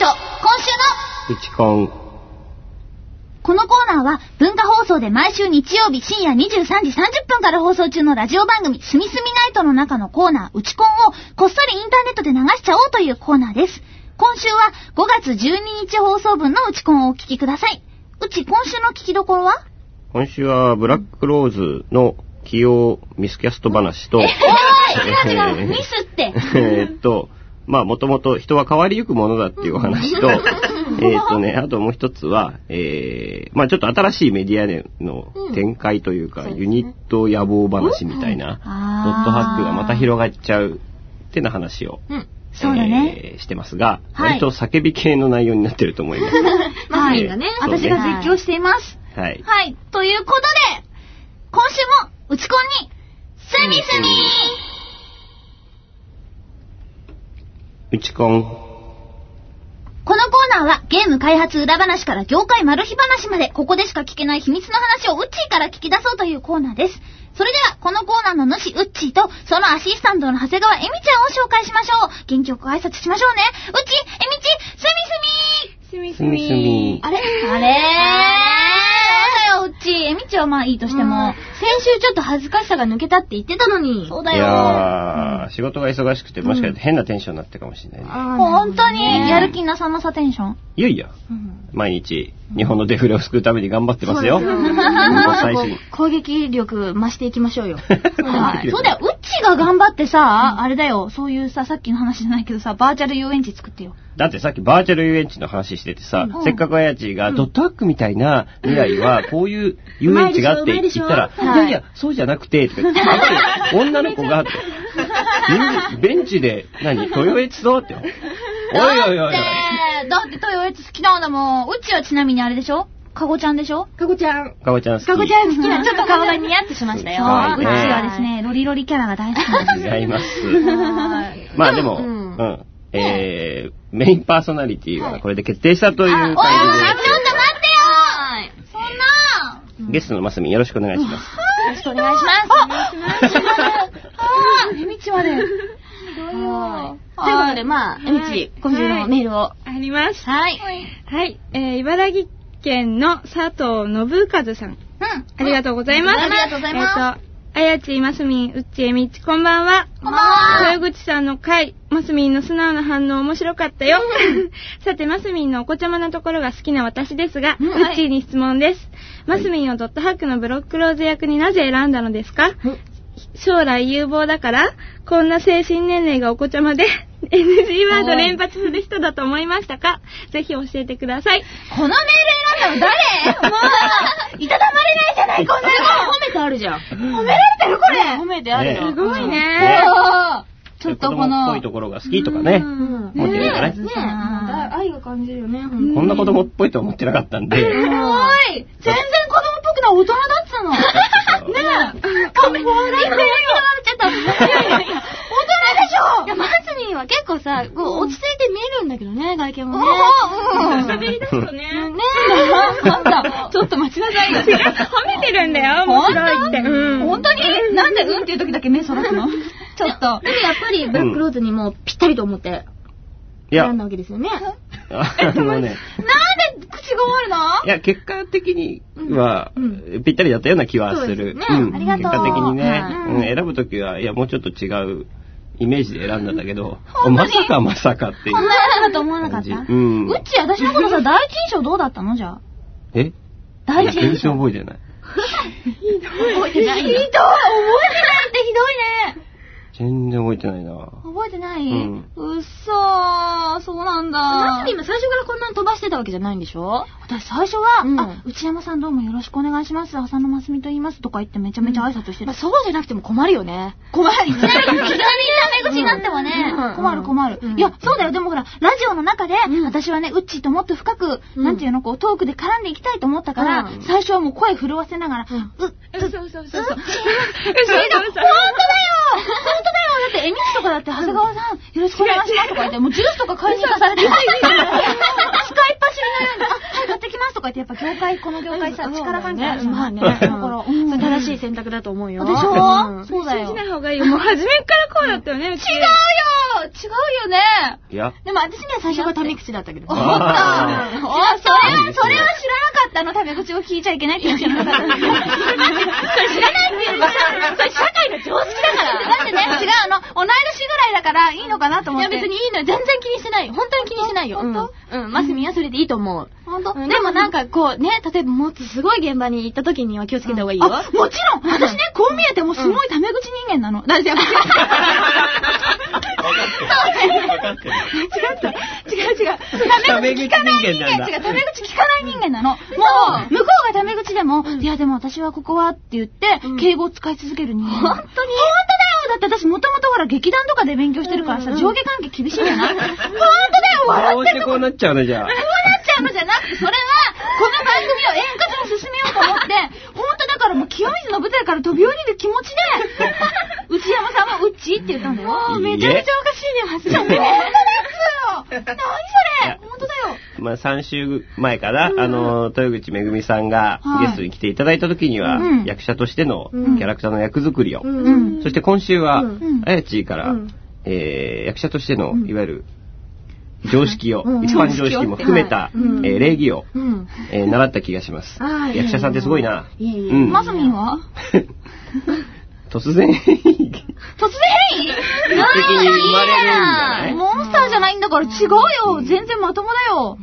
と、今週の、うちこのコーナーは文化放送で毎週日曜日深夜23時30分から放送中のラジオ番組すみすみナイトの中のコーナー、うちこんをこっそりインターネットで流しちゃおうというコーナーです。今週は5月12日放送分のうちこんをお聞きください。うち、今週の聞きどころは？今週はブラックローズの起用ミスキャスト話と、おーい違う違うミスって。えーっと、まあもともと人は変わりゆくものだっていうお話と、えーっとね、あともう一つは、えー、まあちょっと新しいメディアでの展開というか、ユニット野望話みたいな、ドットハックがまた広がっちゃうってな話を、うん。そうだね。えーしてますが、はい割と叫び系の内容になってると思います。マスミンがね。私が絶叫しています。はい。はい。ということで、今週も、うちこんに、すみすみうちこん。このコーナーはゲーム開発裏話から業界マル秘話までここでしか聞けない秘密の話をウッチーから聞き出そうというコーナーです。それでは、このコーナーの主、ウッチーと、そのアシスタントの長谷川えみちゃんを紹介しましょう。元気よく挨拶しましょうね。ウッチー、えみち、すみすみすみすみ。あれ？あれ？ち、えみちはまあいいとしても、先週ちょっと恥ずかしさが抜けたって言ってたのに。いそうだよ。やー、仕事が忙しくて、もしかして変なテンションになってるかもしれないね。あー本当に、ねやる気なさなさテンション？いやいや、毎日、日本のデフレを救うために頑張ってますよ。す。攻撃力増していきましょうよ。はいそうだよ、が頑張ってさ、あれだよ、そういうさ、さっきの話じゃないけどさ、バーチャル遊園地作ってよ。だってさっきバーチャル遊園地の話しててさ、うんせっかくあやちがドットハックみたいな未来はこういう遊園地があって言ったら、いやいや、そうじゃなくて、とか言って、女の子が、ベンチで、何、豊悦そうって。おいおいおいおい。だって、だってトヨエツ好きなんだもん。うっちはちなみにあれでしょ？かごちゃんでしょ？かこちゃん。かぼちゃん好き。かこちゃん好きな、ちょっと顔が似合ってしましたよ。はいうっちはですね、ロリロリキャラが大好きなんです。違います。はいまあでも、ううんん。えー、メインパーソナリティはこれで決定したという感じで、おいちょっと待ってよはい。そんなゲストのマスミンよろしくお願いします。よろしくお願いします。お願いします。あー、えみちまで。ひどいよ。ということで、まあ、えみち、今週のメールを。あります。はい。はい。えー、茨城県の佐藤信和さん。うん。ありがとうございます。ありがとうございますえっ、と、あやち、ますみん、うっちえみち、こんばんは。こんばんは豊口さんの回、マスミンの素直な反応面白かったよ。さて、マスミンのお子ちゃまなところが好きな私ですが、うんうっちーに質問です。マスミンをドットハックのブロックローズ役になぜ選んだのですか？将来有望だから、こんな精神年齢がお子ちゃまで NG ワード連発する人だと思いましたか？ぜひ教えてください。このメール選んだの誰？もう、いたたまれないじゃない、こんなの。褒めてあるじゃん。褒められてる、これ。褒めてあるよ。すごいね。ねちょっとこ子供っの、ぽいところが好きとかね。うん。思ってるんじゃないねえ、愛が感じるよね、ほんこんな子供っぽいと思ってなかったんで。おい全然子供っぽくない大人だってたの。ねえ。かわいい。笑っちゃった。しょいや、マスミンは結構さ、こう、落ち着いて見えるんだけどね、外見もね。うん。喋り出すとね。ねなん。だ、ちょっと待ちなさいよ。褒めてるん。だよ、面白いって。うん。本当になん。でうん。っていう時だけ目そらすのちょっと。でもやっぱり、ブラックローズにもぴったりと思って選ん。だわけですよね。あのね、なん。で口が悪いのいや、結果的には、うぴったりだったような気はする。そうん。ありがとう結果的にね、選ぶときは、いや、もうちょっと違うイメージで選んだんだけど、まさかまさかっていうこんなやつだと思わなかった？感じ。うん。うっち、私のことさ、第一印象どうだったの？じゃあ。え？第一全印象。然覚えてない。覚えてない。ひどい覚えてないってひどいね。全然覚えてないな覚えてない、ううんっそー、そうなんだ。マスミンも最初からこんなに飛ばしてたわけじゃないんでしょ？私最初は、うんあ、内山さんどうもよろしくお願いします。浅野真澄と言いますとか言ってめちゃめちゃ挨拶してた。まあ、そうじゃなくても困るよね。困る。いきなり、タメ口になってもね、うん困る困る、うんいや、そうだよ。でもほら、ラジオの中で、うん私はね、ウッチーともっと深く、うんなんていうの、こう、トークで絡んでいきたいと思ったから、うん最初はもう声震わせながら、うんう、う、嘘嘘嘘嘘。嘘嘘嘘。本当だよ本当だよだって、エミキとかだって、長谷川さん、よろしくお願いしますとか言って、もうジュースとか買いに行かされて、使いっ走りのように、あ、はい、買ってきますとか言って、やっぱ業界、この業界さ、力関係あるじゃん。まあね。だから、正しい選択だと思うよ。でしょ？うんそうだよ。信じない方がいいよ。もう初めからこうだったよね。違うよ違違うよね。いや、でも私には最初がタメ口だったけど。思った。あおそれは、それは知らなかったの。タメ口を聞いちゃいけないって知らなかった。それ知らないっていうのは、それ社会の常識だから。だってね、違う、あの、同い年ぐらいだからいいのかなと思いやって。別にいいのよ。全然気にしてないよ。本当に気にしてないよ。本当？うん。うん。マスミンはそれでいいと思う。本当。うんでもなんかこうね、例えばもっとすごい現場に行った時には気をつけた方がいいよ。あ、もちろん。私ね、こう見えてもすごいタメ口人間なの。だって、違った。違う違う。タメ口聞かない人間。違う、タメ口聞かない人間なの。もう、向こうがタメ口でも、いやでも私はここはって言って、敬語を使い続ける人間。本当に？本当だよ。だって私もともとほら劇団とかで勉強してるからさ、上下関係厳しいじゃない？本当だよ。笑どうしてこうなっちゃうのじゃあ。こうなっちゃうのじゃなくて、それは、この番組を円滑に進めようと思って、本当だからもう清水の舞台から飛び降りる気持ちで、内山さんはウッチーって言ったんだよ。めちゃめちゃおかしいね、はずだね。本当だっつよ。何それ本当だよ。まあ、3週前から、あの、豊口めぐみさんがはい。ゲストに来ていただいた時には、うん。役者としてのキうん。ャラクターの役作りを、うん。うんそして今週は、うん。あやちーから、うん。えー役者としての、うん。いわゆる、常識を、うん一般常識も含めた、えー礼儀を、うん。えー習った気がします。役者さんってすごいな。マスミンは？突然、突然変異？的に生まれるんじゃない？モンスターじゃないんだから違うよ。全然まともだよ。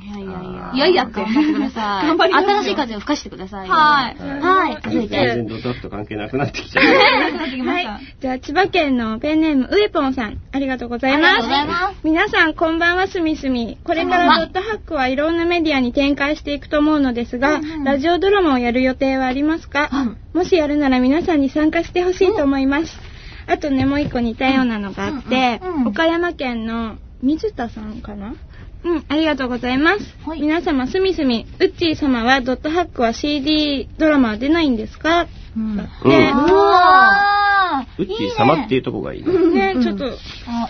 いやいやいや。いやいやって頑張ってください。頑張りますよ新しい風を吹かしてくださいよ。はいはい。続い全て。然ドタッと関係なくなってきちゃう。はい。じゃあ、千葉県のペンネーム、ウエポンさん、ありがとうございます。ありがとうございます皆さん、こんばんは、すみすみ。これからドットハックはいろんなメディアに展開していくと思うのですが、うんうんラジオドラマをやる予定はありますか、もしやるなら皆さんに参加してほしいと思います。あとね、もう一個似たようなのがあって、岡山県の水田さんかな？うん、ありがとうございます。はい。皆様、すみすみ、ウッチー様はドットハックは CD ドラマは出ないんですか？うん。ね。うん。ウッチー。様っていうとこがいいね。ね、ちょっと、あ、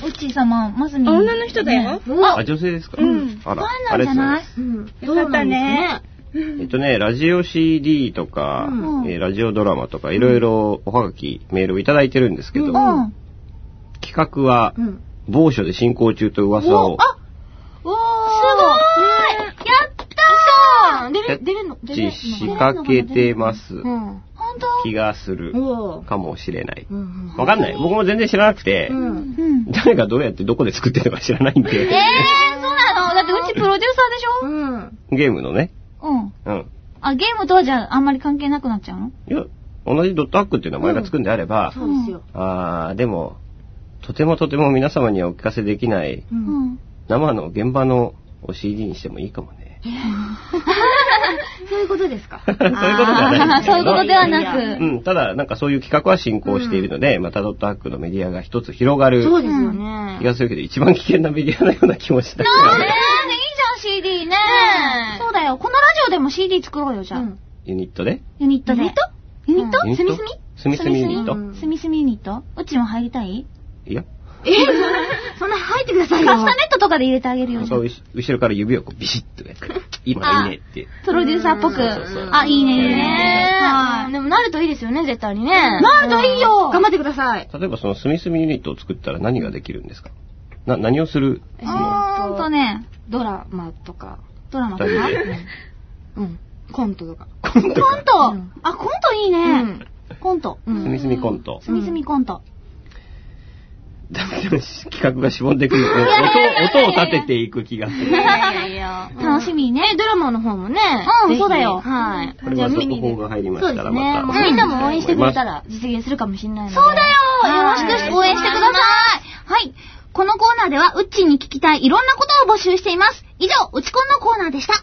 ウッチー様、まずみあ女の人だよ。あ、女性ですか？うん。あら、あンなんじゃない？うん。よかったね。えっとね、ラジオ CD とか、うん。えーラジオドラマとか、いろいろおはがき、メールをいただいてるんですけど、うん。企画はう、ん。某所で進行中と噂を、あおー。すごいやったー出る、出るの出る仕掛けてますうん。本当？気がする。かもしれない。うん。わかんない。僕も全然知らなくて、うん。うん。誰がどうやってどこで作ってるのか知らないんで、えー、そうなの？だってうちプロデューサーでしょ？うん。ゲームのね、うん。うん。あ、ゲームとはじゃああんまり関係なくなっちゃうの？いや、同じドットハックっていう名前がつくんであれば、そうですよ。あー、でも、とてもとても皆様にはお聞かせできない、う。うんん。生の現場のお CD にしてもいいかもね。そういうことですか？そういうことではないんですけどそういうことではなく。うん、ただ、なんかそういう企画は進行しているので、またドットハックのメディアが一つ広がるそうですよね気。がするけど、一番危険なメディアのような気もしたけどなんでいいじゃん CD ねねそうだよ。このラジオでも CD 作ろうよ、じゃあ。うんユニットで？ユニットで。ユニット？ユニット？すみすみすみすみユニット？うんすみすみユニット？うちも入りたい？いや、え？そんな入ってくださいよ。カスタネットとかで入れてあげるよ、じゃあなんかうし後ろから指をこうビシッとやって、今いいねって。プロデューサーっぽくそうそうそう。あ、いいね、いいねね。はい。でもなるといいですよね、絶対にね。なるといいよ頑張ってください。例えばそのすみすみユニットを作ったら何ができるんですか？な、何をする？うーんとね、ドラマとか。ドラマとか？うん。コントとか。コントかコント？うんあ、コントいいね。コント。うんすみすみコント。すみすみコント。企画がしぼんでくる。音、音を立てていく気がする。いやいやいや。楽しみねえ、ドラマの方もね。うんそうだよはい。これは続報が入りましたら。また。みんなも応援してくれたら実現するかもしれない。そうだよよろしはいく応援してくださいはい。このコーナーでは、うっちーに聞きたいいろんなことを募集しています。以上、うちこんのコーナーでした。